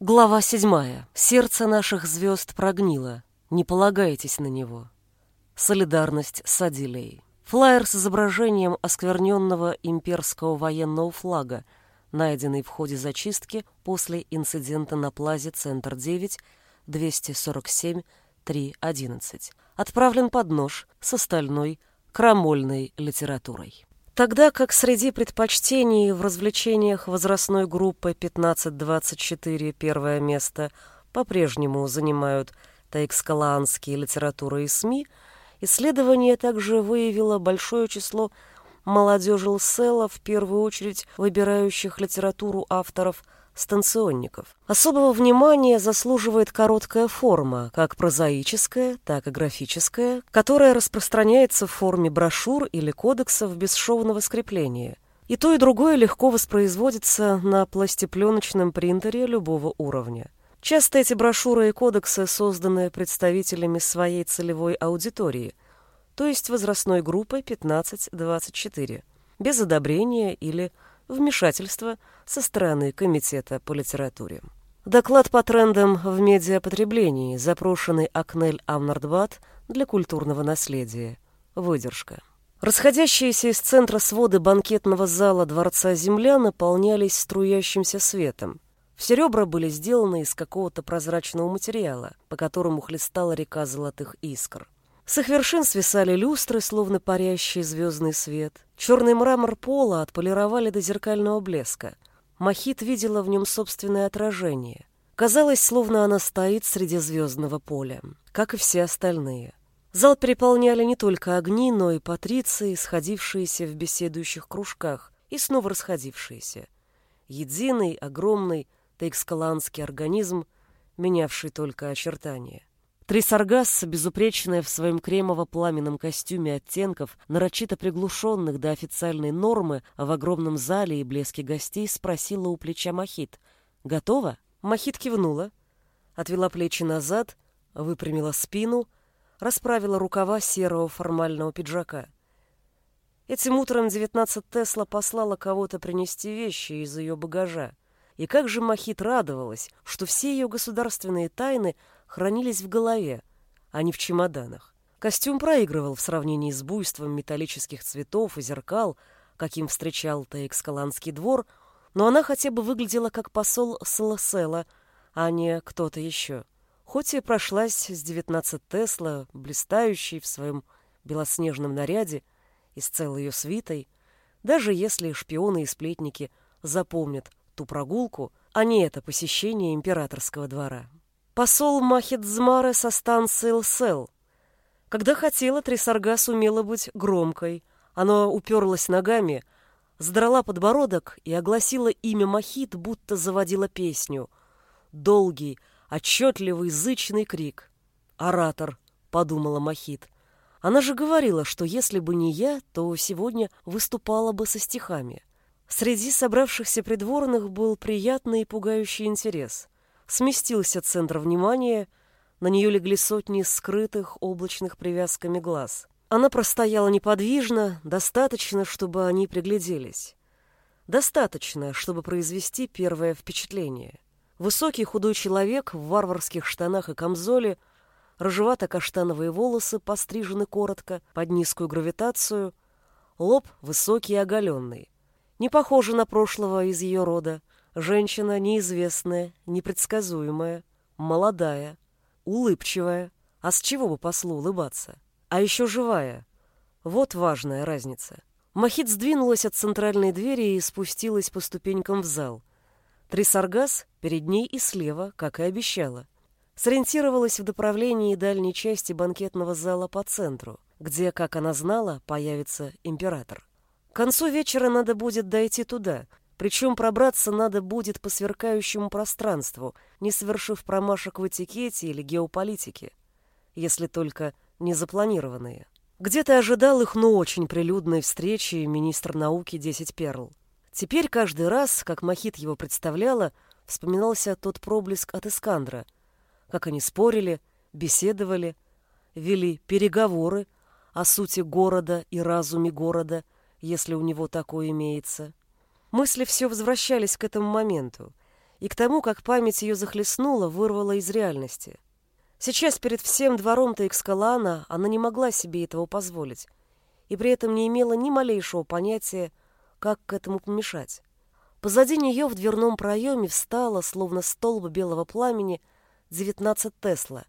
Глава седьмая. Сердце наших звезд прогнило. Не полагайтесь на него. Солидарность с Адилей. Флаер с изображением оскверненного имперского военного флага, найденный в ходе зачистки после инцидента на плазе Центр-9 247-311, отправлен под нож с остальной крамольной литературой. Тогда как среди предпочтений в развлечениях возрастной группы 15-24 первое место по-прежнему занимают таэкскалаанские литературы и СМИ, исследование также выявило большое число молодежи ЛСЭЛа, в первую очередь выбирающих литературу авторов – станционников. Особого внимания заслуживает короткая форма, как прозаическая, так и графическая, которая распространяется в форме брошюр или кодексов бесшовного скрепления. И то, и другое легко воспроизводится на пластипленочном принтере любого уровня. Часто эти брошюры и кодексы созданы представителями своей целевой аудитории, то есть возрастной группой 15-24, без одобрения или вмешательства со стороны Комитета по литературе. Доклад по трендам в медиапотреблении, запрошенный Акнель Амнардбат для культурного наследия. Выдержка. Расходящиеся из центра своды банкетного зала Дворца Земля наполнялись струящимся светом. Все ребра были сделаны из какого-то прозрачного материала, по которому хлестала река золотых искр. С их вершин свисали люстры, словно парящий звездный свет. Черный мрамор пола отполировали до зеркального блеска. Махит видела в нем собственное отражение. Казалось, словно она стоит среди звездного поля, как и все остальные. Зал переполняли не только огни, но и патриции, сходившиеся в беседующих кружках и снова расходившиеся. Единый, огромный, тейкскаланский организм, менявший только очертания. Трисаргас, безупречная в своем кремово-пламенном костюме оттенков, нарочито приглушенных до официальной нормы, а в огромном зале и блеске гостей, спросила у плеча Махит. «Готова?» Махит кивнула, отвела плечи назад, выпрямила спину, расправила рукава серого формального пиджака. Этим утром 19 Тесла послала кого-то принести вещи из ее багажа. И как же Махит радовалась, что все ее государственные тайны хранились в голове, а не в чемоданах. Костюм проигрывал в сравнении с буйством металлических цветов и зеркал, каким встречал Тейкскаланский двор, но она хотя бы выглядела как посол Сласела, а не кто-то еще. Хоть и прошлась с 19 Тесла, блистающей в своем белоснежном наряде и с целой ее свитой, даже если шпионы и сплетники запомнят ту прогулку, а не это посещение императорского двора посол Махидзмара со станции Лсел. Когда хотела, Трисарга сумела быть громкой. Она уперлась ногами, задрала подбородок и огласила имя Махид, будто заводила песню. Долгий, отчетливый, зычный крик. «Оратор», — подумала Махид. Она же говорила, что если бы не я, то сегодня выступала бы со стихами. Среди собравшихся придворных был приятный и пугающий интерес — сместился центр внимания, на нее легли сотни скрытых облачных привязками глаз. Она простояла неподвижно, достаточно, чтобы они пригляделись. Достаточно, чтобы произвести первое впечатление. Высокий худой человек в варварских штанах и камзоле, рыжевато-каштановые волосы пострижены коротко, под низкую гравитацию, лоб высокий и оголенный. Не похоже на прошлого из ее рода, Женщина неизвестная, непредсказуемая, молодая, улыбчивая. А с чего бы послу улыбаться? А еще живая. Вот важная разница. Махит сдвинулась от центральной двери и спустилась по ступенькам в зал. Трисаргас перед ней и слева, как и обещала. Сориентировалась в направлении дальней части банкетного зала по центру, где, как она знала, появится император. К концу вечера надо будет дойти туда — причем пробраться надо будет по сверкающему пространству, не совершив промашек в этикете или геополитике, если только не запланированные. Где-то ожидал их, но очень прилюдной встречи министр науки 10 Перл. Теперь каждый раз, как Махит его представляла, вспоминался тот проблеск от Искандра, как они спорили, беседовали, вели переговоры о сути города и разуме города, если у него такое имеется. Мысли все возвращались к этому моменту, и к тому, как память ее захлестнула, вырвала из реальности. Сейчас перед всем двором Таикскалана она не могла себе этого позволить, и при этом не имела ни малейшего понятия, как к этому помешать. Позади нее в дверном проеме встала, словно столб белого пламени, 19 Тесла,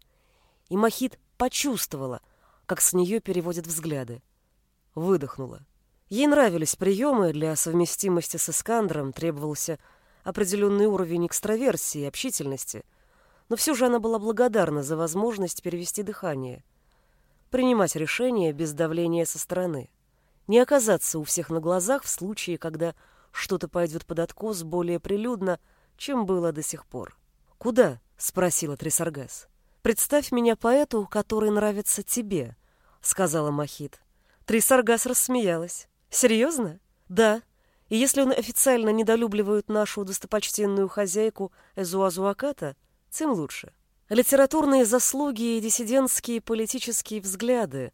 и Махит почувствовала, как с нее переводят взгляды. Выдохнула. Ей нравились приемы, для совместимости с Искандром требовался определенный уровень экстраверсии и общительности, но все же она была благодарна за возможность перевести дыхание, принимать решения без давления со стороны, не оказаться у всех на глазах в случае, когда что-то пойдет под откос более прилюдно, чем было до сих пор. «Куда?» — спросила Трисаргас. «Представь меня поэту, который нравится тебе», — сказала Махит. Трисаргас рассмеялась. «Серьезно?» «Да. И если он официально недолюбливает нашу достопочтенную хозяйку Эзуазуаката, тем лучше. Литературные заслуги и диссидентские политические взгляды,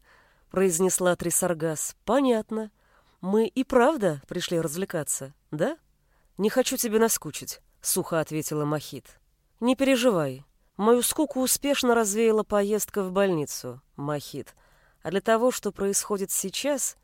произнесла Трисаргас. Понятно. Мы и правда пришли развлекаться, да? Не хочу тебе наскучить, сухо ответила Махит. Не переживай. Мою скуку успешно развеяла поездка в больницу, Махит. А для того, что происходит сейчас,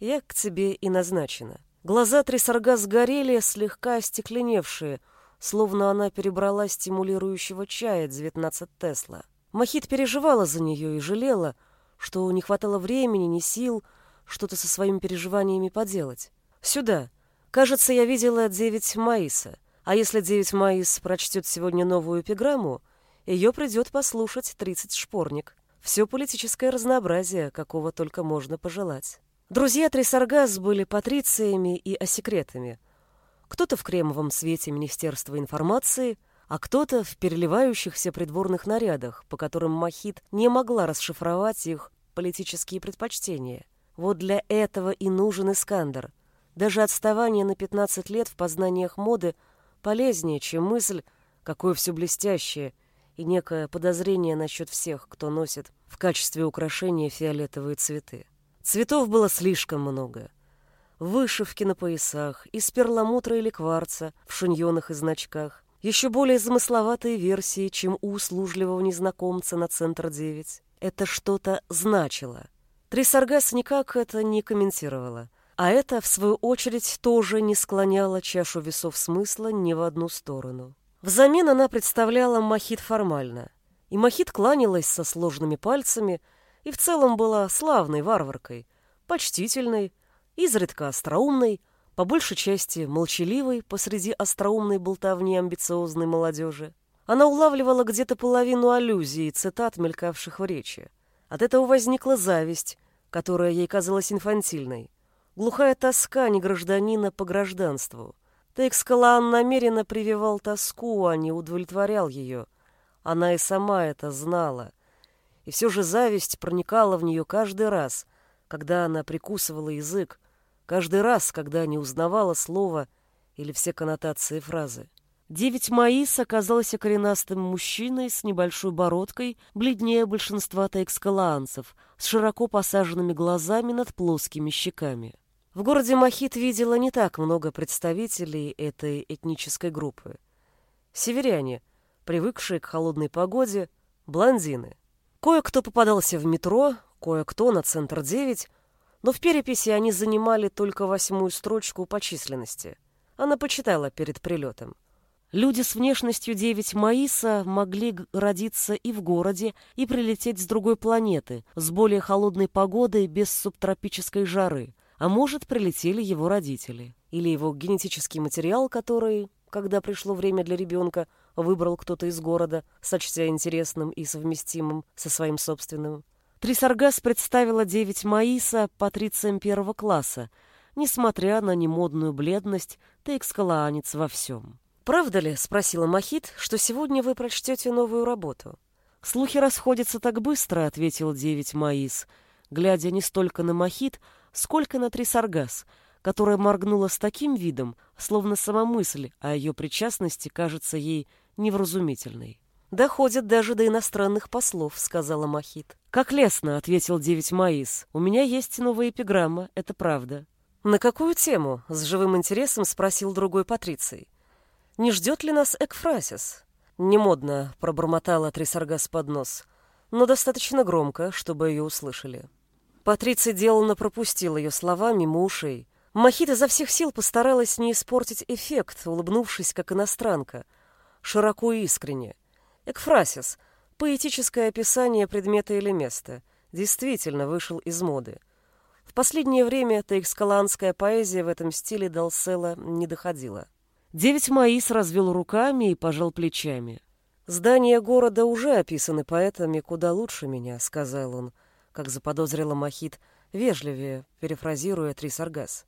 я к тебе и назначена. Глаза Трисарга сгорели, слегка остекленевшие, словно она перебрала стимулирующего чая 19 Тесла. Махит переживала за нее и жалела, что не хватало времени, ни сил что-то со своими переживаниями поделать. «Сюда. Кажется, я видела девять Маиса. А если девять Маис прочтет сегодня новую эпиграмму, ее придет послушать тридцать шпорник. Все политическое разнообразие, какого только можно пожелать». Друзья Трисаргас были патрициями и осекретами. Кто-то в кремовом свете Министерства информации, а кто-то в переливающихся придворных нарядах, по которым Махит не могла расшифровать их политические предпочтения. Вот для этого и нужен Искандер. Даже отставание на 15 лет в познаниях моды полезнее, чем мысль, какое все блестящее, и некое подозрение насчет всех, кто носит в качестве украшения фиолетовые цветы. Цветов было слишком много. Вышивки на поясах, из перламутра или кварца, в шиньонах и значках. Еще более замысловатые версии, чем у услужливого незнакомца на Центр-9. Это что-то значило. Трисаргас никак это не комментировала. А это, в свою очередь, тоже не склоняло чашу весов смысла ни в одну сторону. Взамен она представляла Махит формально. И Махит кланялась со сложными пальцами – и в целом была славной варваркой, почтительной, изредка остроумной, по большей части молчаливой посреди остроумной болтовни амбициозной молодежи. Она улавливала где-то половину аллюзий и цитат, мелькавших в речи. От этого возникла зависть, которая ей казалась инфантильной. Глухая тоска не гражданина по гражданству. Тейкскалаан намеренно прививал тоску, а не удовлетворял ее. Она и сама это знала — и все же зависть проникала в нее каждый раз, когда она прикусывала язык, каждый раз, когда не узнавала слова или все коннотации фразы. Девять Маис оказался коренастым мужчиной с небольшой бородкой, бледнее большинства таэкскалаанцев, с широко посаженными глазами над плоскими щеками. В городе Махит видела не так много представителей этой этнической группы. Северяне, привыкшие к холодной погоде, блондины. Кое-кто попадался в метро, кое-кто на центр 9, но в переписи они занимали только восьмую строчку по численности. Она почитала перед прилетом. Люди с внешностью 9 Маиса могли родиться и в городе, и прилететь с другой планеты, с более холодной погодой, без субтропической жары. А может, прилетели его родители. Или его генетический материал, который, когда пришло время для ребенка, выбрал кто-то из города, сочтя интересным и совместимым со своим собственным. Трисаргас представила девять Маиса патрициям первого класса, несмотря на немодную бледность, ты экскалаанец во всем. «Правда ли, — спросила Махит, — что сегодня вы прочтете новую работу?» «Слухи расходятся так быстро», — ответил девять Маис, глядя не столько на Махит, сколько на Трисаргас — которая моргнула с таким видом, словно сама мысль о ее причастности кажется ей невразумительной. «Доходит даже до иностранных послов», — сказала Махит. «Как лестно», — ответил девять Маис. «У меня есть новая эпиграмма, это правда». «На какую тему?» — с живым интересом спросил другой Патриций. Не ждет ли нас Экфрасис? Немодно пробормотала Трисаргас под нос, но достаточно громко, чтобы ее услышали. Патриций деланно пропустил ее слова мимо ушей. Махит изо всех сил постаралась не испортить эффект, улыбнувшись как иностранка, широко и искренне. Экфрасис — поэтическое описание предмета или места — действительно вышел из моды. В последнее время таикскаланская поэзия в этом стиле Далсела не доходила. Девять Маис развел руками и пожал плечами. «Здания города уже описаны поэтами куда лучше меня», — сказал он, как заподозрила Махит, вежливее, перефразируя Трисаргас.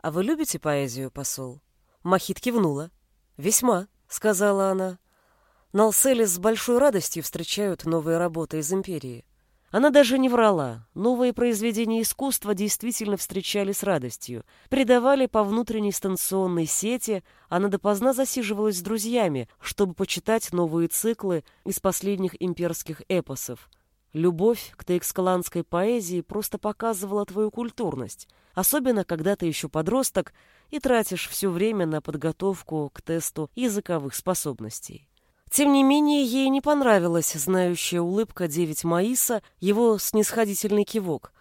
«А вы любите поэзию, посол?» Махит кивнула. «Весьма», — сказала она. «Налселис с большой радостью встречают новые работы из Империи. Она даже не врала. Новые произведения искусства действительно встречали с радостью. Придавали по внутренней станционной сети, она допоздна засиживалась с друзьями, чтобы почитать новые циклы из последних имперских эпосов. Любовь к тейкскаланской поэзии просто показывала твою культурность, особенно когда ты еще подросток и тратишь все время на подготовку к тесту языковых способностей. Тем не менее, ей не понравилась знающая улыбка девять Маиса, его снисходительный кивок.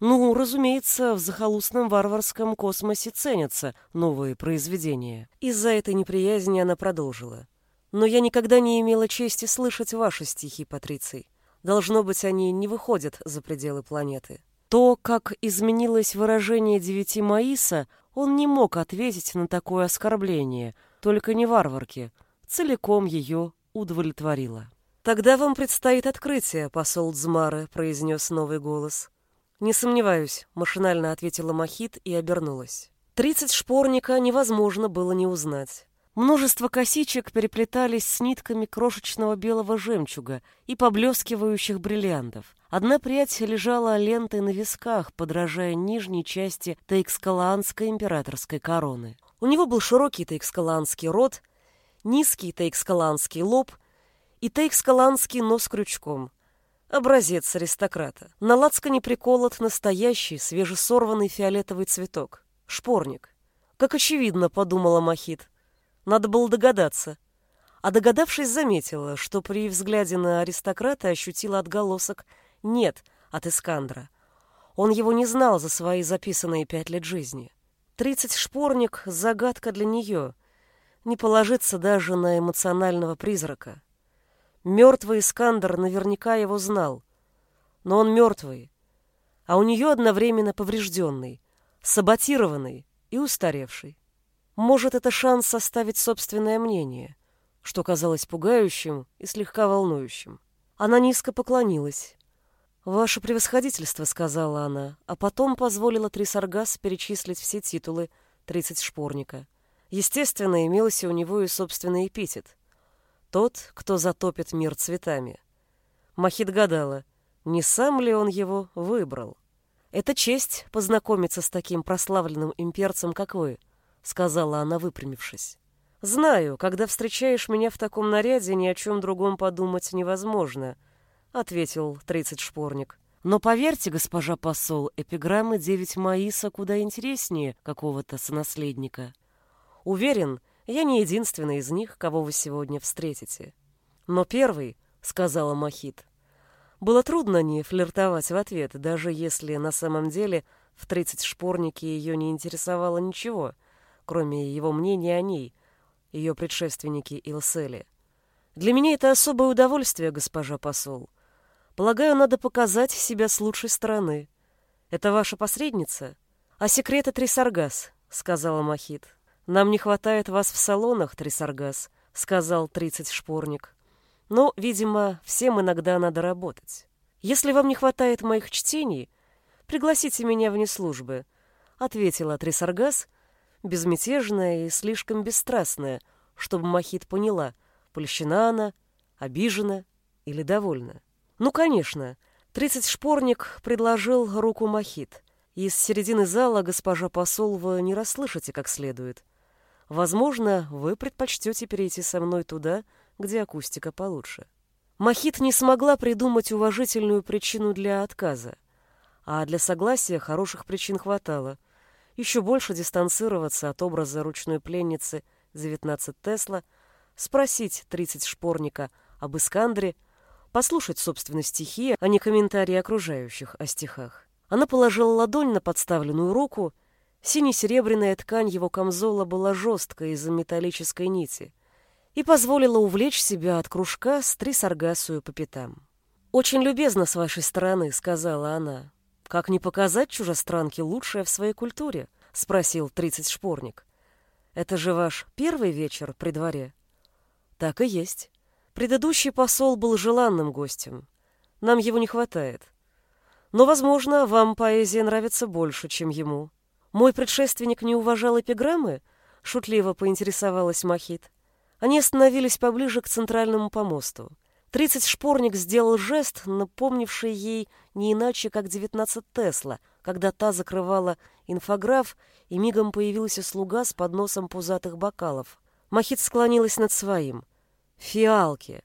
Ну, разумеется, в захолустном варварском космосе ценятся новые произведения. Из-за этой неприязни она продолжила. Но я никогда не имела чести слышать ваши стихи, Патриций. Должно быть, они не выходят за пределы планеты. То, как изменилось выражение девяти Маиса, он не мог ответить на такое оскорбление, только не варварки — целиком ее удовлетворила. «Тогда вам предстоит открытие, посол Дзмары», — произнес новый голос. «Не сомневаюсь», — машинально ответила Махит и обернулась. Тридцать шпорника невозможно было не узнать. Множество косичек переплетались с нитками крошечного белого жемчуга и поблескивающих бриллиантов. Одна прядь лежала лентой на висках, подражая нижней части таикскаланской императорской короны. У него был широкий таикскаланский рот, низкий тейкскаланский лоб и тейкскаланский нос крючком. Образец аристократа. На лацкане приколот настоящий, свежесорванный фиолетовый цветок. Шпорник. Как очевидно, подумала Махит. Надо было догадаться. А догадавшись, заметила, что при взгляде на аристократа ощутила отголосок «нет» от Искандра. Он его не знал за свои записанные пять лет жизни. Тридцать шпорник — загадка для нее — не положиться даже на эмоционального призрака. Мертвый Искандер наверняка его знал, но он мертвый, а у нее одновременно поврежденный, саботированный и устаревший. Может, это шанс составить собственное мнение, что казалось пугающим и слегка волнующим. Она низко поклонилась. «Ваше превосходительство», — сказала она, а потом позволила Трисаргас перечислить все титулы тридцать шпорника — Естественно, имелся у него и собственный эпитет. Тот, кто затопит мир цветами. Махит гадала, не сам ли он его выбрал. «Это честь познакомиться с таким прославленным имперцем, как вы», — сказала она, выпрямившись. «Знаю, когда встречаешь меня в таком наряде, ни о чем другом подумать невозможно», — ответил тридцать шпорник. «Но поверьте, госпожа посол, эпиграммы девять Маиса куда интереснее какого-то сонаследника». Уверен, я не единственный из них, кого вы сегодня встретите. Но первый, — сказала Махит. Было трудно не флиртовать в ответ, даже если на самом деле в тридцать шпорнике ее не интересовало ничего, кроме его мнения о ней, ее предшественнике Илселе. Для меня это особое удовольствие, госпожа посол. Полагаю, надо показать себя с лучшей стороны. Это ваша посредница? А секреты Трисаргас, — сказала Махит. «Нам не хватает вас в салонах, Трисаргас», — сказал тридцать шпорник. «Но, видимо, всем иногда надо работать. Если вам не хватает моих чтений, пригласите меня вне службы», — ответила Трисаргас, безмятежная и слишком бесстрастная, чтобы Махит поняла, польщена она, обижена или довольна. Ну, конечно, тридцать шпорник предложил руку Махит. Из середины зала госпожа посол вы не расслышите как следует. Возможно, вы предпочтете перейти со мной туда, где акустика получше. Махит не смогла придумать уважительную причину для отказа, а для согласия хороших причин хватало. Еще больше дистанцироваться от образа ручной пленницы 19 Тесла, спросить 30 Шпорника об Искандре, послушать, собственно, стихи, а не комментарии окружающих о стихах. Она положила ладонь на подставленную руку. Сине-серебряная ткань его камзола была жесткой из-за металлической нити и позволила увлечь себя от кружка с трисаргасую по пятам. «Очень любезно с вашей стороны», — сказала она. «Как не показать чужестранке лучшее в своей культуре?» — спросил тридцать шпорник. «Это же ваш первый вечер при дворе?» «Так и есть. Предыдущий посол был желанным гостем. Нам его не хватает. Но, возможно, вам поэзия нравится больше, чем ему. Мой предшественник не уважал эпиграммы?» — шутливо поинтересовалась Махит. Они остановились поближе к центральному помосту. Тридцать шпорник сделал жест, напомнивший ей не иначе, как девятнадцать Тесла, когда та закрывала инфограф, и мигом появился слуга с подносом пузатых бокалов. Махит склонилась над своим. Фиалки.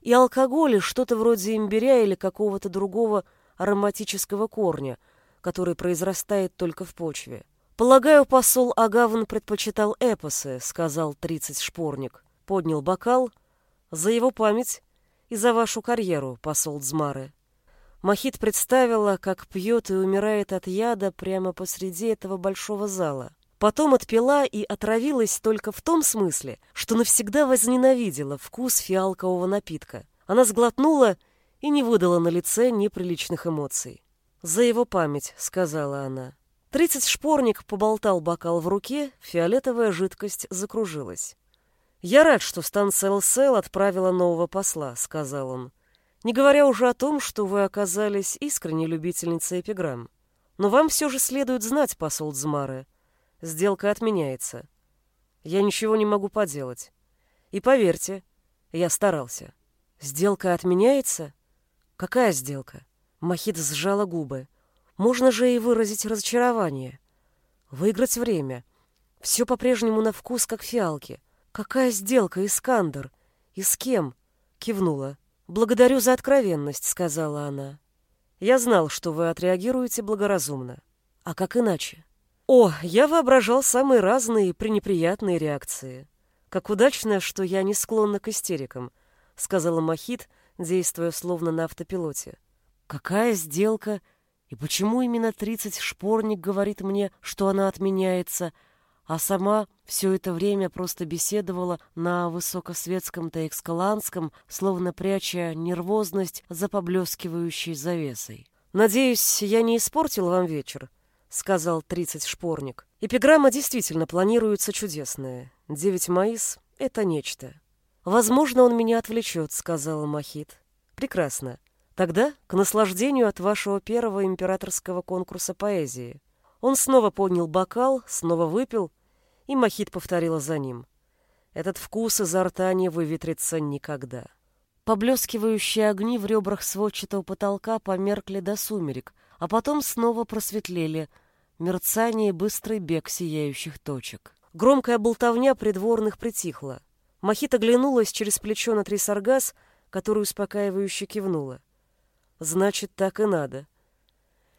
И алкоголь, что-то вроде имбиря или какого-то другого ароматического корня, который произрастает только в почве. «Полагаю, посол Агавн предпочитал эпосы», — сказал тридцать шпорник. Поднял бокал. «За его память и за вашу карьеру, посол Дзмары». Махит представила, как пьет и умирает от яда прямо посреди этого большого зала. Потом отпила и отравилась только в том смысле, что навсегда возненавидела вкус фиалкового напитка. Она сглотнула и не выдала на лице неприличных эмоций. «За его память», — сказала она. Тридцать шпорник поболтал бокал в руке, фиолетовая жидкость закружилась. «Я рад, что станция ЛСЛ отправила нового посла», — сказал он. «Не говоря уже о том, что вы оказались искренней любительницей эпиграмм. Но вам все же следует знать, посол Дзмары. Сделка отменяется. Я ничего не могу поделать. И поверьте, я старался. Сделка отменяется? Какая сделка? Махит сжала губы. Можно же и выразить разочарование. Выиграть время. Все по-прежнему на вкус, как фиалки. «Какая сделка, Искандер? И с кем?» — кивнула. «Благодарю за откровенность», — сказала она. «Я знал, что вы отреагируете благоразумно. А как иначе?» «О, я воображал самые разные пренеприятные реакции. Как удачно, что я не склонна к истерикам», — сказала Махит, действуя словно на автопилоте. «Какая сделка? И почему именно тридцать шпорник говорит мне, что она отменяется?» А сама все это время просто беседовала на высокосветском таэкскаланском, словно пряча нервозность за поблескивающей завесой. «Надеюсь, я не испортил вам вечер», — сказал тридцать шпорник. «Эпиграмма действительно планируется чудесная. Девять маис — это нечто». «Возможно, он меня отвлечет», — сказала Махит. «Прекрасно. Тогда к наслаждению от вашего первого императорского конкурса поэзии». Он снова поднял бокал, снова выпил и Махит повторила за ним. Этот вкус изо рта не выветрится никогда. Поблескивающие огни в ребрах сводчатого потолка померкли до сумерек, а потом снова просветлели, мерцание и быстрый бег сияющих точек. Громкая болтовня придворных притихла. Махит оглянулась через плечо на Трисаргас, который успокаивающе кивнула. «Значит, так и надо».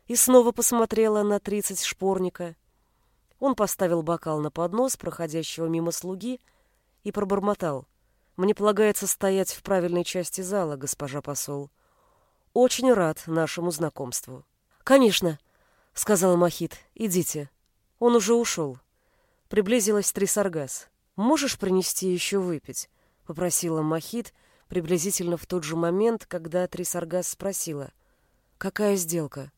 И снова посмотрела на тридцать шпорника — он поставил бокал на поднос проходящего мимо слуги и пробормотал. «Мне полагается стоять в правильной части зала, госпожа посол. Очень рад нашему знакомству». «Конечно», — сказал Махит. «Идите». Он уже ушел. Приблизилась Трисаргас. «Можешь принести еще выпить?» — попросила Махит приблизительно в тот же момент, когда Трисаргас спросила. «Какая сделка?»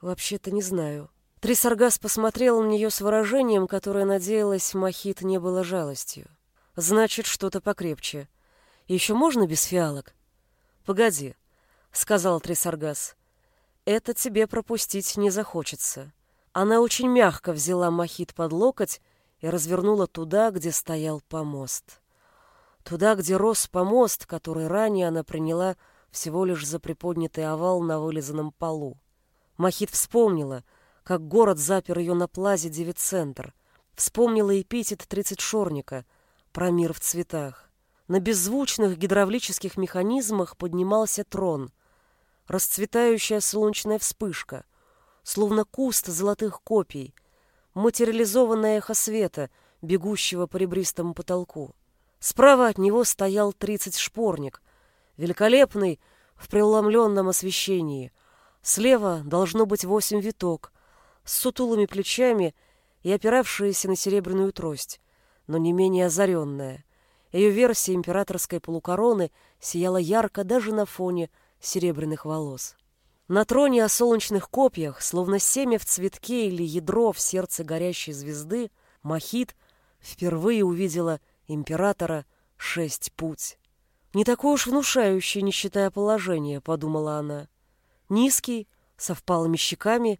«Вообще-то не знаю». Трисаргас посмотрел на нее с выражением, которое, надеялась, Махит не было жалостью. «Значит, что-то покрепче. Еще можно без фиалок?» «Погоди», — сказал Трисаргас. «Это тебе пропустить не захочется». Она очень мягко взяла Махит под локоть и развернула туда, где стоял помост. Туда, где рос помост, который ранее она приняла всего лишь за приподнятый овал на вылизанном полу. Махит вспомнила — как город запер ее на плазе Девицентр. Вспомнила эпитет тридцать шорника про мир в цветах. На беззвучных гидравлических механизмах поднимался трон. Расцветающая солнечная вспышка, словно куст золотых копий, материализованное эхо света, бегущего по ребристому потолку. Справа от него стоял тридцать шпорник, великолепный в преломленном освещении. Слева должно быть восемь виток, с сутулыми плечами и опиравшаяся на серебряную трость, но не менее озаренная. Ее версия императорской полукороны сияла ярко даже на фоне серебряных волос. На троне о солнечных копьях, словно семя в цветке или ядро в сердце горящей звезды, Махит впервые увидела императора шесть путь. «Не такой уж внушающий, не считая положения», — подумала она. Низкий, со впалыми щеками,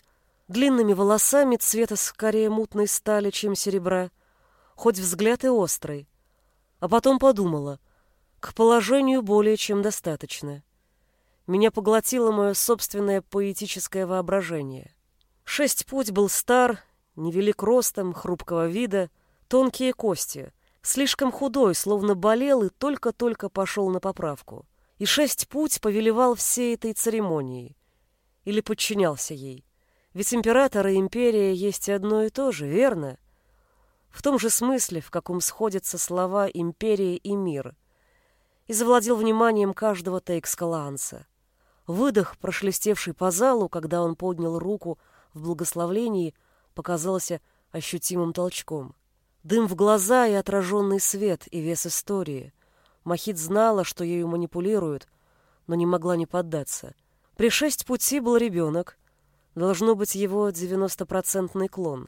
длинными волосами цвета скорее мутной стали, чем серебра, хоть взгляд и острый. А потом подумала, к положению более чем достаточно. Меня поглотило мое собственное поэтическое воображение. Шесть путь был стар, невелик ростом, хрупкого вида, тонкие кости, слишком худой, словно болел и только-только пошел на поправку. И шесть путь повелевал всей этой церемонией. Или подчинялся ей. Ведь император и империя есть одно и то же, верно? В том же смысле, в каком сходятся слова «империя» и «мир». И завладел вниманием каждого тейкскаланца. Выдох, прошлестевший по залу, когда он поднял руку в благословлении, показался ощутимым толчком. Дым в глаза и отраженный свет и вес истории. Махит знала, что ею манипулируют, но не могла не поддаться. При шесть пути был ребенок. Должно быть его девяностопроцентный клон.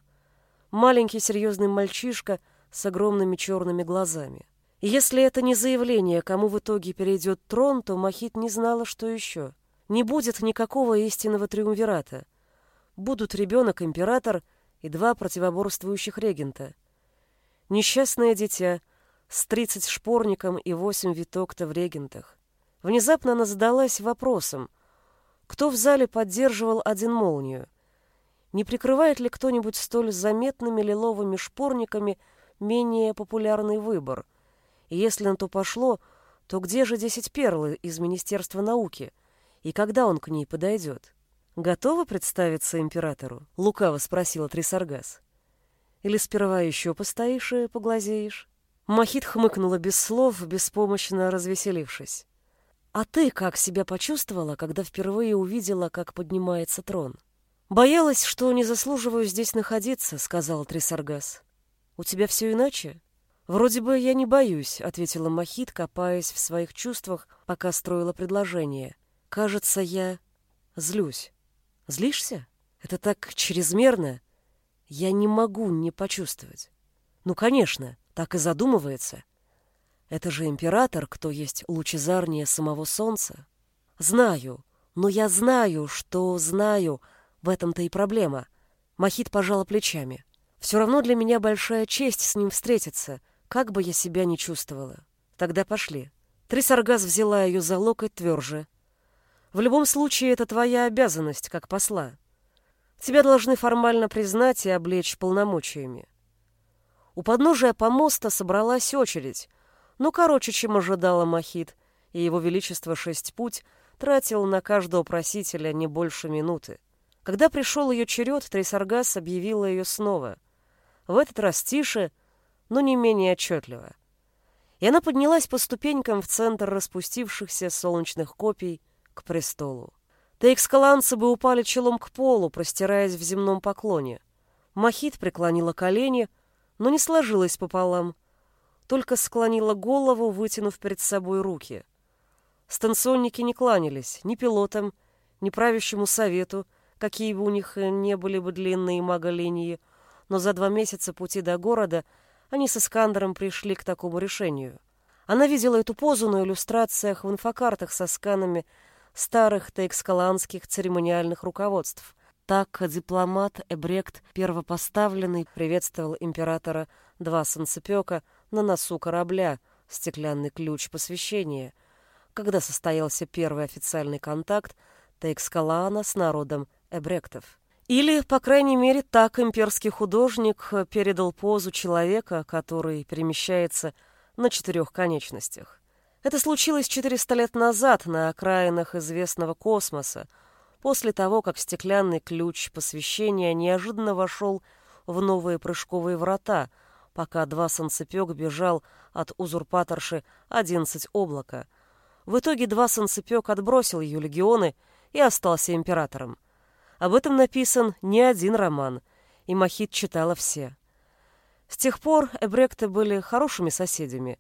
Маленький серьезный мальчишка с огромными черными глазами. И если это не заявление, кому в итоге перейдет трон, то Махит не знала, что еще не будет никакого истинного триумвирата. Будут ребенок-император и два противоборствующих регента. Несчастное дитя с тридцать шпорником и восемь виток-то в регентах. Внезапно она задалась вопросом, кто в зале поддерживал один молнию? Не прикрывает ли кто-нибудь столь заметными лиловыми шпорниками менее популярный выбор? И если на то пошло, то где же десять перлы из Министерства науки — и когда он к ней подойдет. «Готова представиться императору?» — лукаво спросила Трисаргас. «Или сперва еще постоишь и поглазеешь?» Махит хмыкнула без слов, беспомощно развеселившись. «А ты как себя почувствовала, когда впервые увидела, как поднимается трон?» «Боялась, что не заслуживаю здесь находиться», — сказал Трисаргас. «У тебя все иначе?» «Вроде бы я не боюсь», — ответила Махит, копаясь в своих чувствах, пока строила предложение. Кажется, я злюсь. Злишься? Это так чрезмерно. Я не могу не почувствовать. Ну, конечно, так и задумывается. Это же император, кто есть лучезарнее самого солнца. Знаю, но я знаю, что знаю, в этом-то и проблема. Махит пожала плечами. Все равно для меня большая честь с ним встретиться, как бы я себя ни чувствовала. Тогда пошли. Трисаргаз взяла ее за локоть тверже, в любом случае, это твоя обязанность, как посла. Тебя должны формально признать и облечь полномочиями. У подножия помоста собралась очередь, но короче, чем ожидала Махит, и его величество шесть путь тратил на каждого просителя не больше минуты. Когда пришел ее черед, Трейсаргас объявила ее снова. В этот раз тише, но не менее отчетливо. И она поднялась по ступенькам в центр распустившихся солнечных копий, к престолу. Тейкскаланцы бы упали челом к полу, простираясь в земном поклоне. Махит преклонила колени, но не сложилась пополам, только склонила голову, вытянув перед собой руки. Станционники не кланялись ни пилотам, ни правящему совету, какие бы у них не были бы длинные маголинии, но за два месяца пути до города они с Искандером пришли к такому решению. Она видела эту позу на иллюстрациях в инфокартах со сканами старых тейкскаланских церемониальных руководств. Так дипломат Эбрект первопоставленный приветствовал императора два санцепёка на носу корабля, стеклянный ключ посвящения, когда состоялся первый официальный контакт Тейкскалана с народом Эбректов. Или, по крайней мере, так имперский художник передал позу человека, который перемещается на четырех конечностях. Это случилось 400 лет назад на окраинах известного космоса, после того, как стеклянный ключ посвящения неожиданно вошел в новые прыжковые врата, пока два санцепёк бежал от узурпаторши одиннадцать облака. В итоге два санцепёк отбросил ее легионы и остался императором. Об этом написан не один роман, и Махит читала все. С тех пор эбректы были хорошими соседями,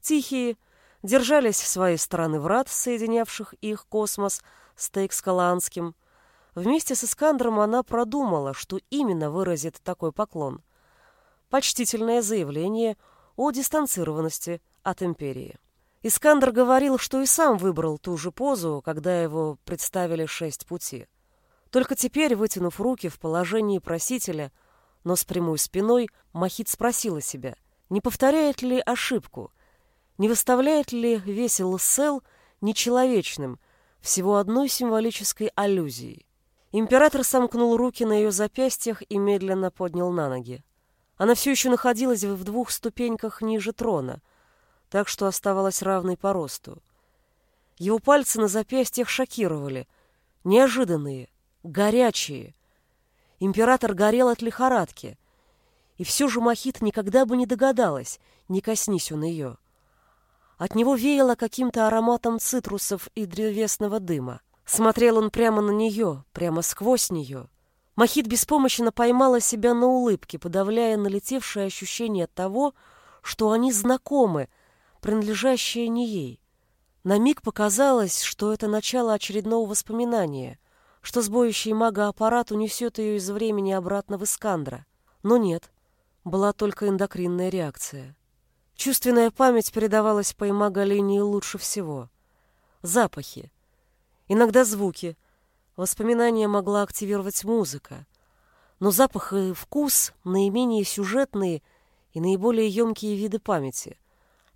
тихие, держались в своей стороны врат, соединявших их космос с Тейкскаланским. Вместе с Искандром она продумала, что именно выразит такой поклон. Почтительное заявление о дистанцированности от империи. Искандр говорил, что и сам выбрал ту же позу, когда его представили шесть пути. Только теперь, вытянув руки в положении просителя, но с прямой спиной, Махит спросила себя, не повторяет ли ошибку, не выставляет ли весь Лсел нечеловечным, всего одной символической аллюзией. Император сомкнул руки на ее запястьях и медленно поднял на ноги. Она все еще находилась в двух ступеньках ниже трона, так что оставалась равной по росту. Его пальцы на запястьях шокировали, неожиданные, горячие. Император горел от лихорадки, и все же Махит никогда бы не догадалась, не коснись он ее. От него веяло каким-то ароматом цитрусов и древесного дыма. Смотрел он прямо на нее, прямо сквозь нее. Махит беспомощно поймала себя на улыбке, подавляя налетевшее ощущение того, что они знакомы, принадлежащие не ей. На миг показалось, что это начало очередного воспоминания, что сбоящий мага-аппарат унесет ее из времени обратно в Искандра. Но нет, была только эндокринная реакция. Чувственная память передавалась по имаголинии лучше всего. Запахи. Иногда звуки. Воспоминания могла активировать музыка. Но запах и вкус — наименее сюжетные и наиболее емкие виды памяти.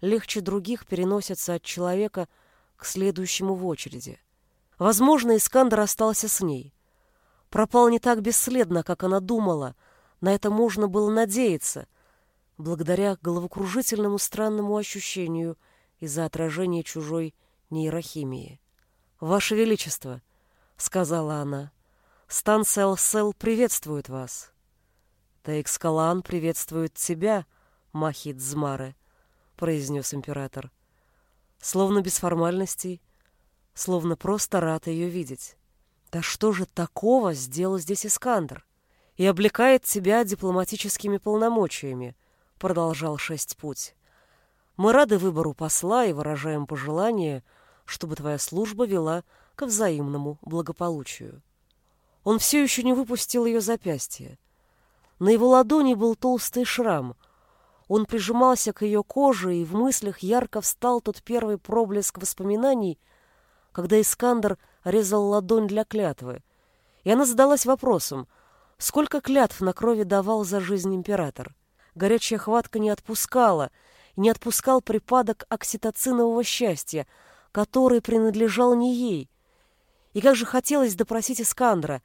Легче других переносятся от человека к следующему в очереди. Возможно, Искандер остался с ней. Пропал не так бесследно, как она думала. На это можно было надеяться — благодаря головокружительному странному ощущению из-за отражения чужой нейрохимии. «Ваше Величество», — сказала она, — «станция Алсел приветствует вас». «Таикскалан приветствует тебя, Махит Змаре», — произнес император. Словно без формальностей, словно просто рад ее видеть. Да что же такого сделал здесь Искандр? И облекает тебя дипломатическими полномочиями — продолжал шесть путь. Мы рады выбору посла и выражаем пожелание, чтобы твоя служба вела к взаимному благополучию. Он все еще не выпустил ее запястье. На его ладони был толстый шрам. Он прижимался к ее коже, и в мыслях ярко встал тот первый проблеск воспоминаний, когда Искандер резал ладонь для клятвы. И она задалась вопросом, сколько клятв на крови давал за жизнь император. Горячая хватка не отпускала, не отпускал припадок окситоцинового счастья, который принадлежал не ей. И как же хотелось допросить Искандра,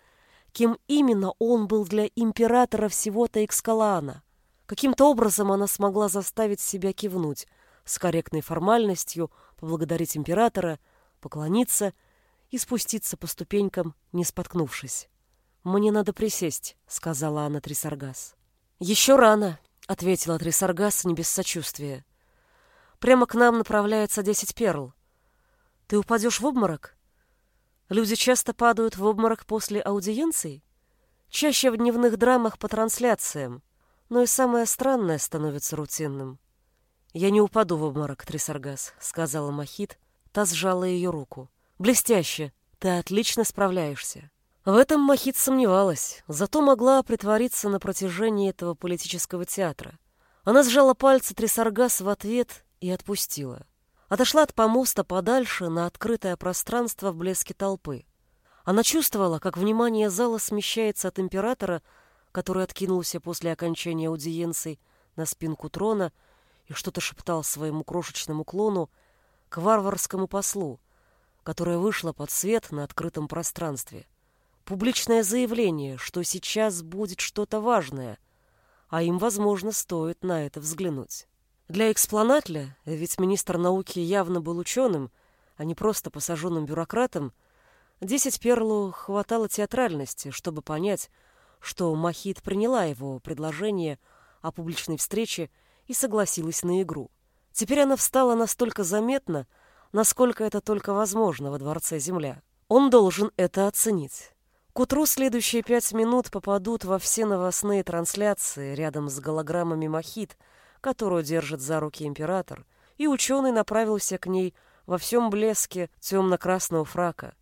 кем именно он был для императора всего-то Экскалана. Каким-то образом она смогла заставить себя кивнуть, с корректной формальностью поблагодарить императора, поклониться и спуститься по ступенькам, не споткнувшись. «Мне надо присесть», — сказала она Трисаргас. «Еще рано», ответила Трисаргас не без сочувствия. Прямо к нам направляется десять перл. Ты упадешь в обморок? Люди часто падают в обморок после аудиенций? Чаще в дневных драмах по трансляциям, но и самое странное становится рутинным. «Я не упаду в обморок, Трисаргас», — сказала Махит. Та сжала ее руку. «Блестяще! Ты отлично справляешься». В этом Махит сомневалась, зато могла притвориться на протяжении этого политического театра. Она сжала пальцы Трисаргас в ответ и отпустила. Отошла от помоста подальше на открытое пространство в блеске толпы. Она чувствовала, как внимание зала смещается от императора, который откинулся после окончания аудиенций на спинку трона и что-то шептал своему крошечному клону, к варварскому послу, которая вышла под свет на открытом пространстве публичное заявление, что сейчас будет что-то важное, а им, возможно, стоит на это взглянуть. Для экспланатля, ведь министр науки явно был ученым, а не просто посаженным бюрократом, десять перлу хватало театральности, чтобы понять, что Махит приняла его предложение о публичной встрече и согласилась на игру. Теперь она встала настолько заметно, насколько это только возможно во Дворце Земля. Он должен это оценить. К утру следующие пять минут попадут во все новостные трансляции рядом с голограммами Махит, которую держит за руки император, и ученый направился к ней во всем блеске темно-красного фрака.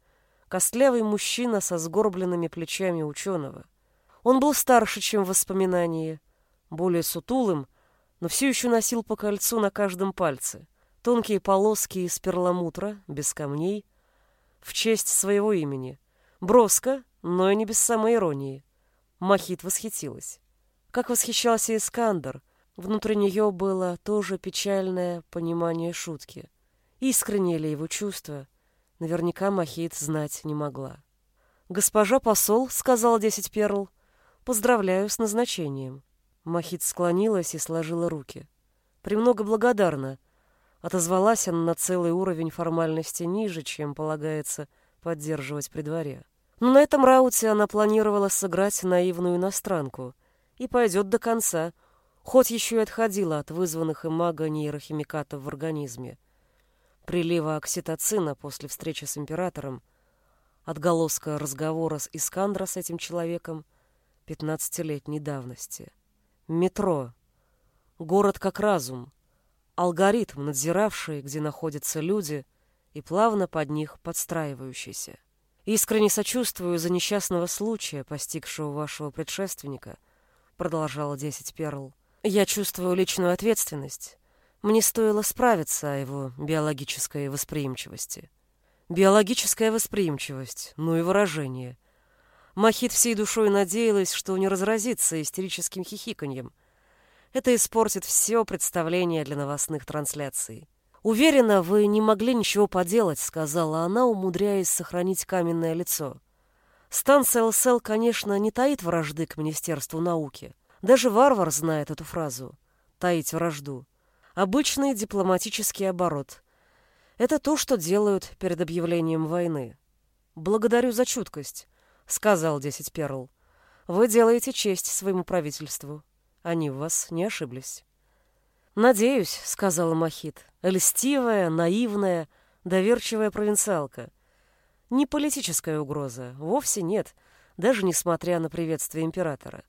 Костлявый мужчина со сгорбленными плечами ученого. Он был старше, чем в воспоминании, более сутулым, но все еще носил по кольцу на каждом пальце. Тонкие полоски из перламутра, без камней, в честь своего имени. Броско, но и не без самой иронии. Махит восхитилась. Как восхищался Искандер, внутри нее было тоже печальное понимание шутки. Искренние ли его чувства, наверняка Махит знать не могла. «Госпожа посол», — сказал десять перл, — «поздравляю с назначением». Махит склонилась и сложила руки. «Премного благодарна», — отозвалась она на целый уровень формальности ниже, чем полагается поддерживать при дворе. Но на этом рауте она планировала сыграть наивную иностранку и пойдет до конца, хоть еще и отходила от вызванных им мага нейрохимикатов в организме. Прилива окситоцина после встречи с императором, отголоска разговора с Искандра с этим человеком пятнадцатилетней давности. Метро. Город как разум. Алгоритм, надзиравший, где находятся люди, и плавно под них подстраивающийся. Искренне сочувствую за несчастного случая, постигшего вашего предшественника, продолжала десять перл. Я чувствую личную ответственность. Мне стоило справиться о его биологической восприимчивости. Биологическая восприимчивость, ну и выражение. Махит всей душой надеялась, что не разразится истерическим хихиканьем. Это испортит все представление для новостных трансляций. «Уверена, вы не могли ничего поделать», — сказала она, умудряясь сохранить каменное лицо. Станция ЛСЛ, конечно, не таит вражды к Министерству науки. Даже варвар знает эту фразу «таить вражду». Обычный дипломатический оборот. Это то, что делают перед объявлением войны. «Благодарю за чуткость», — сказал Десять Перл. «Вы делаете честь своему правительству. Они в вас не ошиблись». «Надеюсь», — сказала Махит, — «льстивая, наивная, доверчивая провинциалка. Не политическая угроза, вовсе нет, даже несмотря на приветствие императора.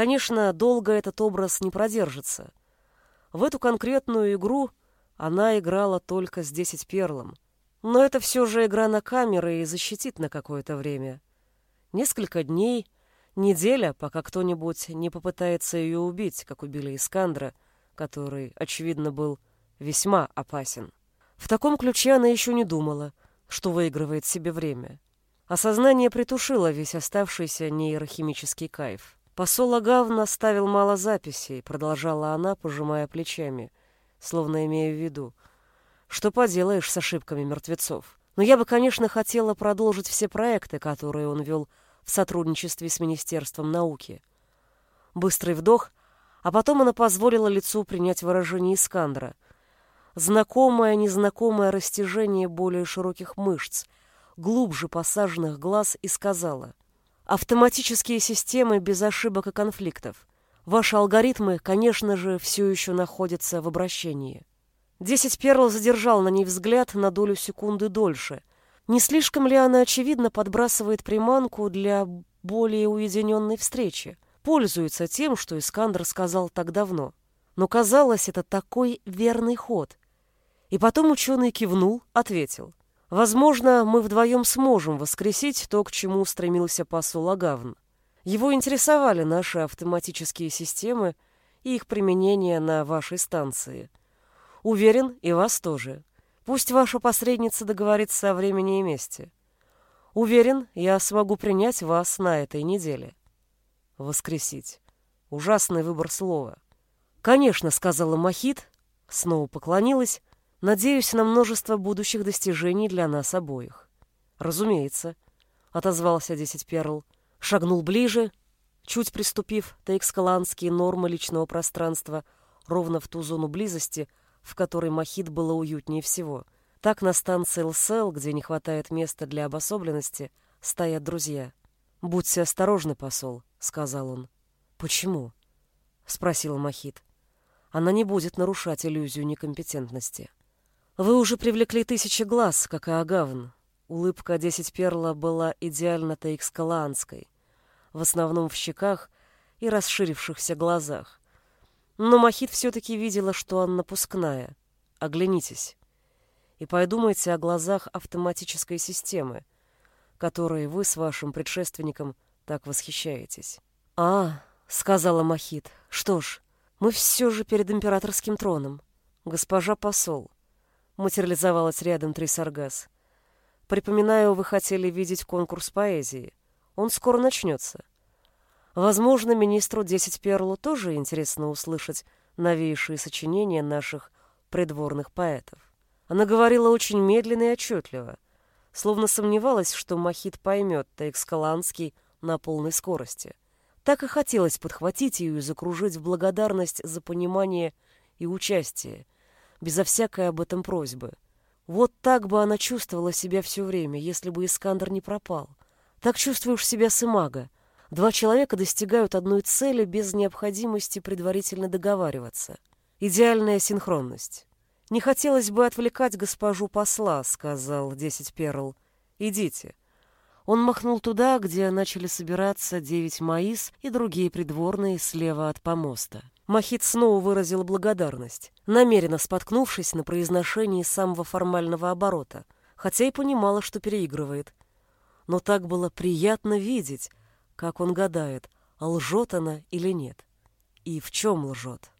Конечно, долго этот образ не продержится. В эту конкретную игру она играла только с десять перлом. Но это все же игра на камеры и защитит на какое-то время. Несколько дней, неделя, пока кто-нибудь не попытается ее убить, как убили Искандра — который, очевидно, был весьма опасен. В таком ключе она еще не думала, что выигрывает себе время. Осознание притушило весь оставшийся нейрохимический кайф. Посол Агавн оставил мало записей, продолжала она, пожимая плечами, словно имея в виду. Что поделаешь с ошибками мертвецов? Но я бы, конечно, хотела продолжить все проекты, которые он вел в сотрудничестве с Министерством науки. Быстрый вдох, а потом она позволила лицу принять выражение Искандра. Знакомое, незнакомое растяжение более широких мышц, глубже посаженных глаз и сказала. Автоматические системы без ошибок и конфликтов. Ваши алгоритмы, конечно же, все еще находятся в обращении. Десять перл задержал на ней взгляд на долю секунды дольше. Не слишком ли она, очевидно, подбрасывает приманку для более уединенной встречи? пользуется тем, что Искандр сказал так давно. Но казалось, это такой верный ход. И потом ученый кивнул, ответил. «Возможно, мы вдвоем сможем воскресить то, к чему стремился посол Агавн. Его интересовали наши автоматические системы и их применение на вашей станции. Уверен, и вас тоже. Пусть ваша посредница договорится о времени и месте. Уверен, я смогу принять вас на этой неделе» воскресить. Ужасный выбор слова. «Конечно», — сказала Махит, снова поклонилась, «надеюсь на множество будущих достижений для нас обоих». «Разумеется», — отозвался Десять Перл, шагнул ближе, чуть приступив таэкскаланские нормы личного пространства ровно в ту зону близости, в которой Махит было уютнее всего. Так на станции ЛСЛ, где не хватает места для обособленности, стоят друзья. «Будьте осторожны, посол», — сказал он. «Почему?» спросила Махит. Она не будет нарушать иллюзию некомпетентности. Вы уже привлекли тысячи глаз, как и Агавн. Улыбка десять перла была идеально таикскаланской, в основном в щеках и расширившихся глазах. Но Махит все-таки видела, что она напускная. Оглянитесь. И подумайте о глазах автоматической системы, которой вы с вашим предшественником так восхищаетесь. «А, — сказала Махит, — что ж, мы все же перед императорским троном. Госпожа посол, — материализовалась рядом Трисаргас. Припоминаю, вы хотели видеть конкурс поэзии. Он скоро начнется. Возможно, министру Десять Перлу тоже интересно услышать новейшие сочинения наших придворных поэтов. Она говорила очень медленно и отчетливо, словно сомневалась, что Махит поймет Таэкскаланский на полной скорости. Так и хотелось подхватить ее и закружить в благодарность за понимание и участие, безо всякой об этом просьбы. Вот так бы она чувствовала себя все время, если бы Искандер не пропал. Так чувствуешь себя с Имага, Два человека достигают одной цели без необходимости предварительно договариваться. Идеальная синхронность. «Не хотелось бы отвлекать госпожу посла», — сказал Десять Перл. «Идите». Он махнул туда, где начали собираться девять маис и другие придворные слева от помоста. Махит снова выразил благодарность, намеренно споткнувшись на произношении самого формального оборота, хотя и понимала, что переигрывает. Но так было приятно видеть, как он гадает, лжет она или нет. И в чем лжет.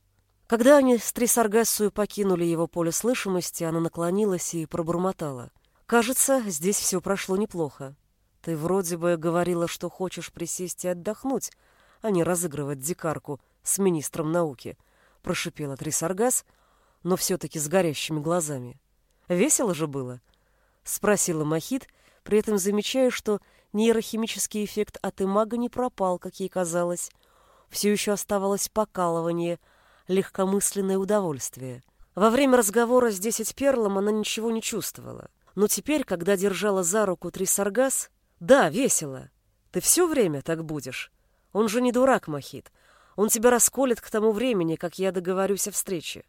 Когда они с Трисаргассою покинули его поле слышимости, она наклонилась и пробормотала. «Кажется, здесь все прошло неплохо. Ты вроде бы говорила, что хочешь присесть и отдохнуть, а не разыгрывать дикарку с министром науки», — прошипела Трисаргас, но все-таки с горящими глазами. «Весело же было?» — спросила Махит, при этом замечая, что Нейрохимический эффект от имага не пропал, как ей казалось. Все еще оставалось покалывание, легкомысленное удовольствие. Во время разговора с Десять Перлом она ничего не чувствовала. Но теперь, когда держала за руку Трисаргас, да, весело. Ты все время так будешь. Он же не дурак, Махит. Он тебя расколет к тому времени, как я договорюсь о встрече.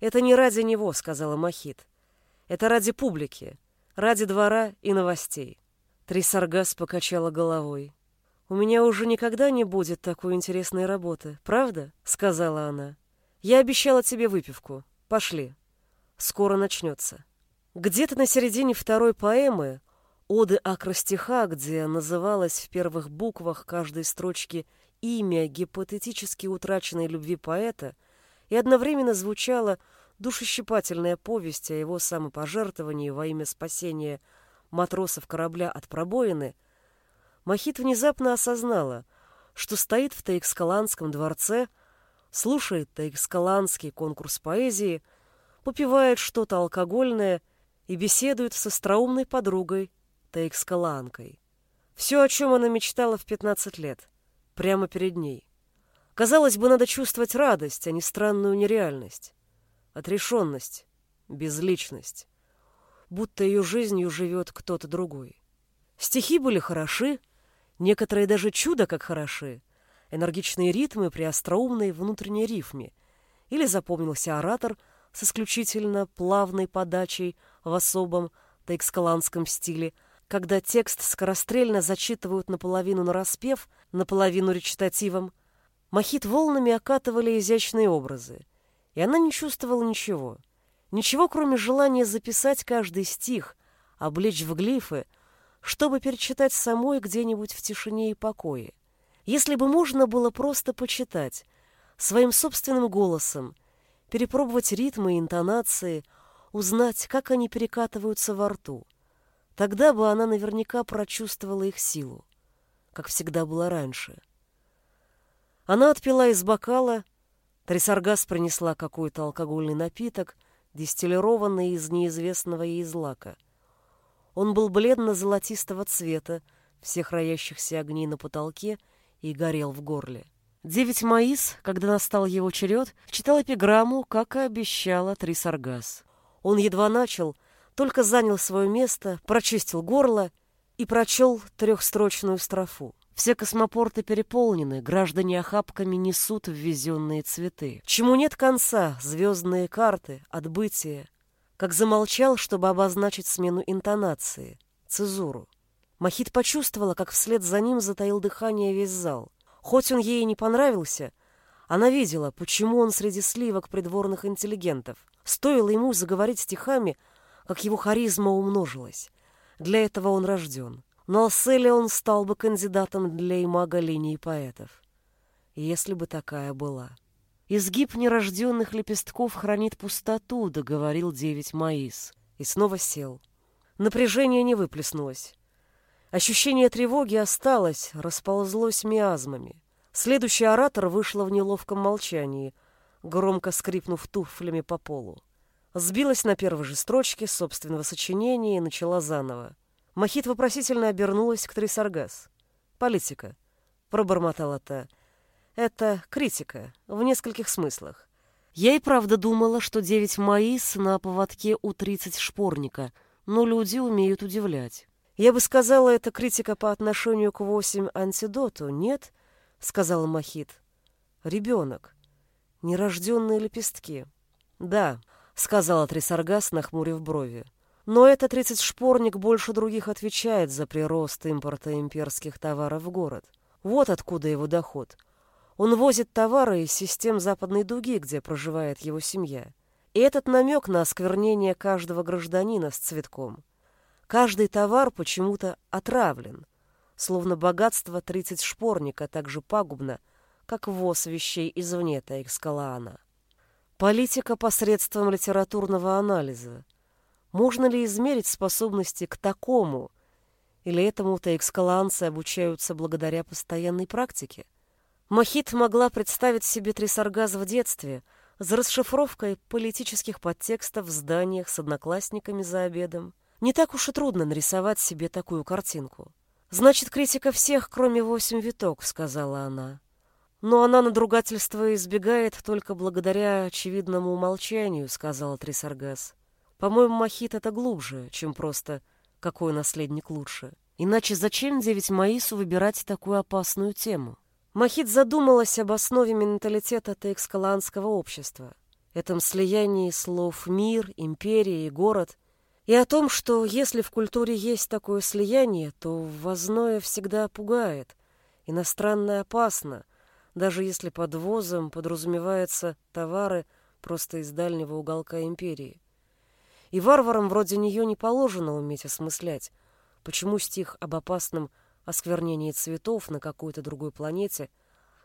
Это не ради него, сказала Махит. Это ради публики, ради двора и новостей. Трисаргас покачала головой. «У меня уже никогда не будет такой интересной работы, правда?» — сказала она. «Я обещала тебе выпивку. Пошли. Скоро начнется». Где-то на середине второй поэмы «Оды Акростиха», где называлось в первых буквах каждой строчки имя гипотетически утраченной любви поэта, и одновременно звучала душещипательная повесть о его самопожертвовании во имя спасения матросов корабля от пробоины, Махит внезапно осознала, что стоит в Таикскаланском дворце, слушает Таикскаланский конкурс поэзии, попивает что-то алкогольное и беседует с остроумной подругой Таикскаланкой. Все, о чем она мечтала в 15 лет, прямо перед ней. Казалось бы, надо чувствовать радость, а не странную нереальность. Отрешенность, безличность будто ее жизнью живет кто-то другой. Стихи были хороши, некоторые даже чудо как хороши, энергичные ритмы при остроумной внутренней рифме, или запомнился оратор с исключительно плавной подачей в особом таэкскаланском стиле, когда текст скорострельно зачитывают наполовину нараспев, наполовину речитативом, Махит волнами окатывали изящные образы, и она не чувствовала ничего — Ничего, кроме желания записать каждый стих, облечь в глифы, чтобы перечитать самой где-нибудь в тишине и покое. Если бы можно было просто почитать, своим собственным голосом, перепробовать ритмы и интонации, узнать, как они перекатываются во рту, тогда бы она наверняка прочувствовала их силу, как всегда было раньше. Она отпила из бокала, Трисаргас принесла какой-то алкогольный напиток — дистиллированный из неизвестного ей злака. Он был бледно-золотистого цвета, всех роящихся огней на потолке, и горел в горле. Девять Маис, когда настал его черед, читал эпиграмму, как и обещала Трисаргас. Он едва начал, только занял свое место, прочистил горло и прочел трехстрочную строфу. Все космопорты переполнены, граждане охапками несут ввезенные цветы. Чему нет конца, звездные карты, отбытие. Как замолчал, чтобы обозначить смену интонации, цезуру. Махит почувствовала, как вслед за ним затаил дыхание весь зал. Хоть он ей и не понравился, она видела, почему он среди сливок придворных интеллигентов. Стоило ему заговорить стихами, как его харизма умножилась. Для этого он рожден. Но Алселе он стал бы кандидатом для имага линии поэтов. Если бы такая была. Изгиб нерожденных лепестков хранит пустоту, договорил девять Маис. И снова сел. Напряжение не выплеснулось. Ощущение тревоги осталось, расползлось миазмами. Следующий оратор вышла в неловком молчании, громко скрипнув туфлями по полу. Сбилась на первой же строчке собственного сочинения и начала заново. Махит вопросительно обернулась к Трисаргас. «Политика», — пробормотала та. «Это критика, в нескольких смыслах. Я и правда думала, что девять маис на поводке у тридцать шпорника, но люди умеют удивлять. Я бы сказала, это критика по отношению к восемь антидоту, нет?» — сказал Махит. «Ребенок. Нерожденные лепестки». «Да», — сказала Трисаргас, нахмурив брови. Но этот шпорник больше других отвечает за прирост импорта имперских товаров в город. Вот откуда его доход. Он возит товары из систем Западной Дуги, где проживает его семья. И этот намек на осквернение каждого гражданина с цветком. Каждый товар почему-то отравлен, словно богатство 30 шпорника так же пагубно, как ввоз вещей извне Таикскалаана. Политика посредством литературного анализа. Можно ли измерить способности к такому? Или этому-то экскаланцы обучаются благодаря постоянной практике? Махит могла представить себе Трисаргаз в детстве за расшифровкой политических подтекстов в зданиях с одноклассниками за обедом. Не так уж и трудно нарисовать себе такую картинку. «Значит, критика всех, кроме восемь виток», — сказала она. «Но она надругательства избегает только благодаря очевидному умолчанию», — сказала Трисаргаз. По-моему, мохит это глубже, чем просто «какой наследник лучше». Иначе зачем девять Маису выбирать такую опасную тему? Махит задумалась об основе менталитета тейкскаланского общества, этом слиянии слов «мир», «империя» и «город», и о том, что если в культуре есть такое слияние, то ввозное всегда пугает, иностранное опасно, даже если под возом подразумеваются товары просто из дальнего уголка империи. И варварам вроде нее не положено уметь осмыслять, почему стих об опасном осквернении цветов на какой-то другой планете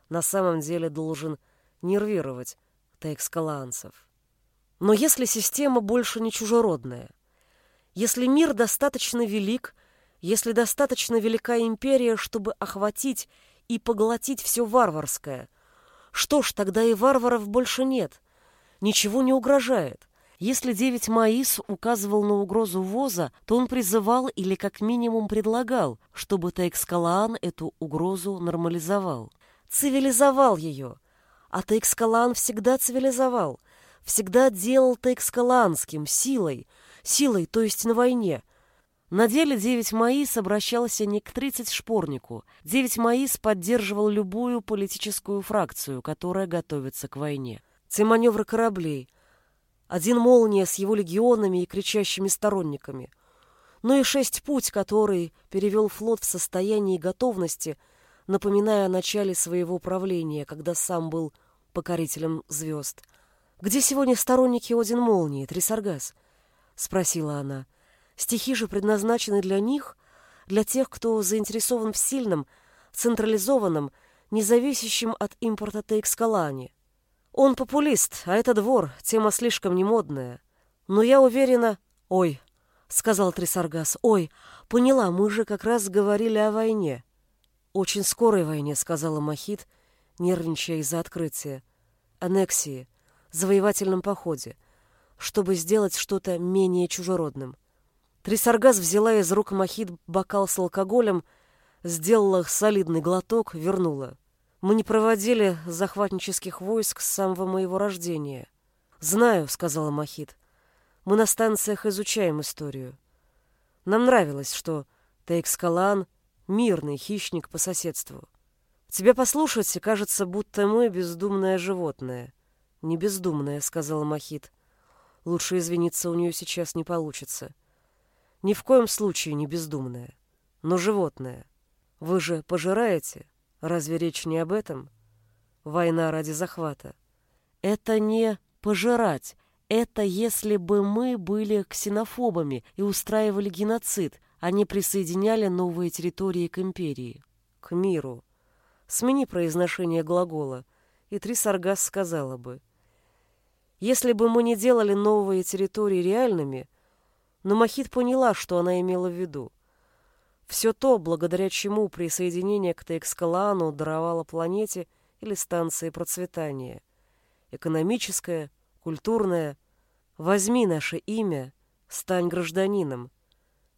на самом деле должен нервировать таэкскалаанцев. Но если система больше не чужеродная, если мир достаточно велик, если достаточно велика империя, чтобы охватить и поглотить все варварское, что ж, тогда и варваров больше нет, ничего не угрожает. Если девять Маис указывал на угрозу ввоза, то он призывал или как минимум предлагал, чтобы Таэкскалаан эту угрозу нормализовал. Цивилизовал ее. А Таэкскалаан всегда цивилизовал. Всегда делал Таэкскалаанским, силой. Силой, то есть на войне. На деле девять Маис обращался не к тридцать шпорнику. Девять Маис поддерживал любую политическую фракцию, которая готовится к войне. Те маневры кораблей – один молния с его легионами и кричащими сторонниками. Ну и шесть путь, который перевел флот в состоянии готовности, напоминая о начале своего правления, когда сам был покорителем звезд. «Где сегодня сторонники Один Молнии, Трисаргас?» — спросила она. «Стихи же предназначены для них, для тех, кто заинтересован в сильном, централизованном, независящем от импорта Тейкскалане. Он популист, а это двор, тема слишком немодная. Но я уверена... Ой, сказал Трисаргас, ой, поняла, мы же как раз говорили о войне. Очень скорой войне, сказала Махит, нервничая из-за открытия. Аннексии, завоевательном походе, чтобы сделать что-то менее чужеродным. Трисаргас взяла из рук Махит бокал с алкоголем, сделала солидный глоток, вернула. Мы не проводили захватнических войск с самого моего рождения. Знаю, сказала Махит. Мы на станциях изучаем историю. Нам нравилось, что Тейкскалан Мирный хищник по соседству. Тебя послушать, кажется, будто мы бездумное животное. Не бездумное, сказала Махит. Лучше извиниться у нее сейчас не получится. Ни в коем случае не бездумное, но животное. Вы же пожираете? Разве речь не об этом? Война ради захвата. Это не пожирать. Это если бы мы были ксенофобами и устраивали геноцид, а не присоединяли новые территории к империи. К миру. Смени произношение глагола, и Трисаргас сказала бы. Если бы мы не делали новые территории реальными, но Махит поняла, что она имела в виду. Все то, благодаря чему присоединение к Тейкскалаану даровало планете или станции процветания. Экономическое, культурное. Возьми наше имя, стань гражданином.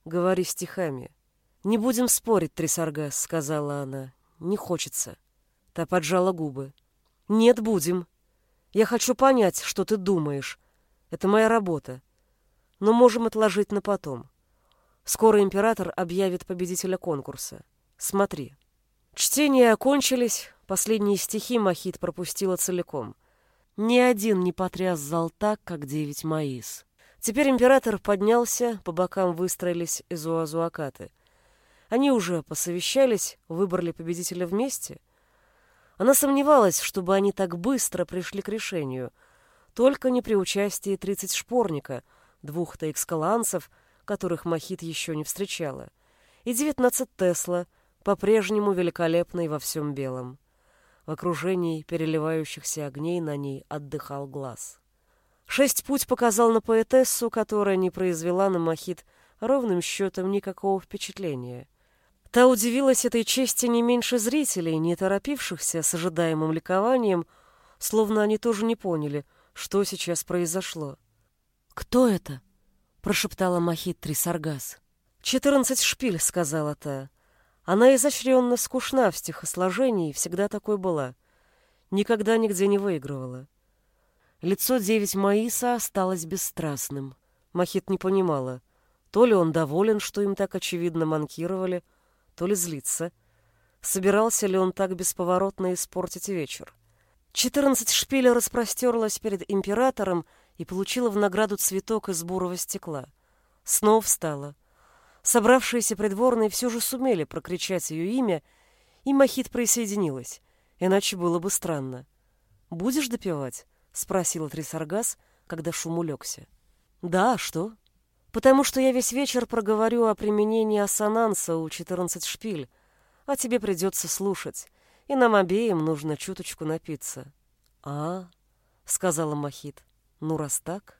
Говори стихами. «Не будем спорить, Трисаргас», — сказала она. «Не хочется». Та поджала губы. «Нет, будем. Я хочу понять, что ты думаешь. Это моя работа. Но можем отложить на потом. Скоро император объявит победителя конкурса. Смотри». Чтения окончились, последние стихи Махит пропустила целиком. Ни один не потряс зал так, как девять Маис. Теперь император поднялся, по бокам выстроились изуазуакаты. Они уже посовещались, выбрали победителя вместе. Она сомневалась, чтобы они так быстро пришли к решению, только не при участии тридцать шпорника, двух таэкскаланцев, которых Махит еще не встречала, и девятнадцать Тесла, по-прежнему великолепный во всем белом. В окружении переливающихся огней на ней отдыхал глаз. Шесть путь показал на поэтессу, которая не произвела на Махит ровным счетом никакого впечатления. Та удивилась этой чести не меньше зрителей, не торопившихся с ожидаемым ликованием, словно они тоже не поняли, что сейчас произошло. «Кто это?» — прошептала Махит Трисаргас. «Четырнадцать шпиль», — сказала та. Она изощренно скучна в стихосложении, всегда такой была. Никогда нигде не выигрывала. Лицо девять Маиса осталось бесстрастным. Махит не понимала, то ли он доволен, что им так очевидно манкировали, то ли злится. Собирался ли он так бесповоротно испортить вечер? Четырнадцать шпиля распростерлась перед императором и получила в награду цветок из бурого стекла. Снова встала. Собравшиеся придворные все же сумели прокричать ее имя, и Махит присоединилась, иначе было бы странно. «Будешь допивать?» — спросила Трисаргас, когда шум улегся. «Да, а что?» «Потому что я весь вечер проговорю о применении ассонанса у 14 шпиль, а тебе придется слушать, и нам обеим нужно чуточку напиться». «А, — сказала Махит, — ну раз так...»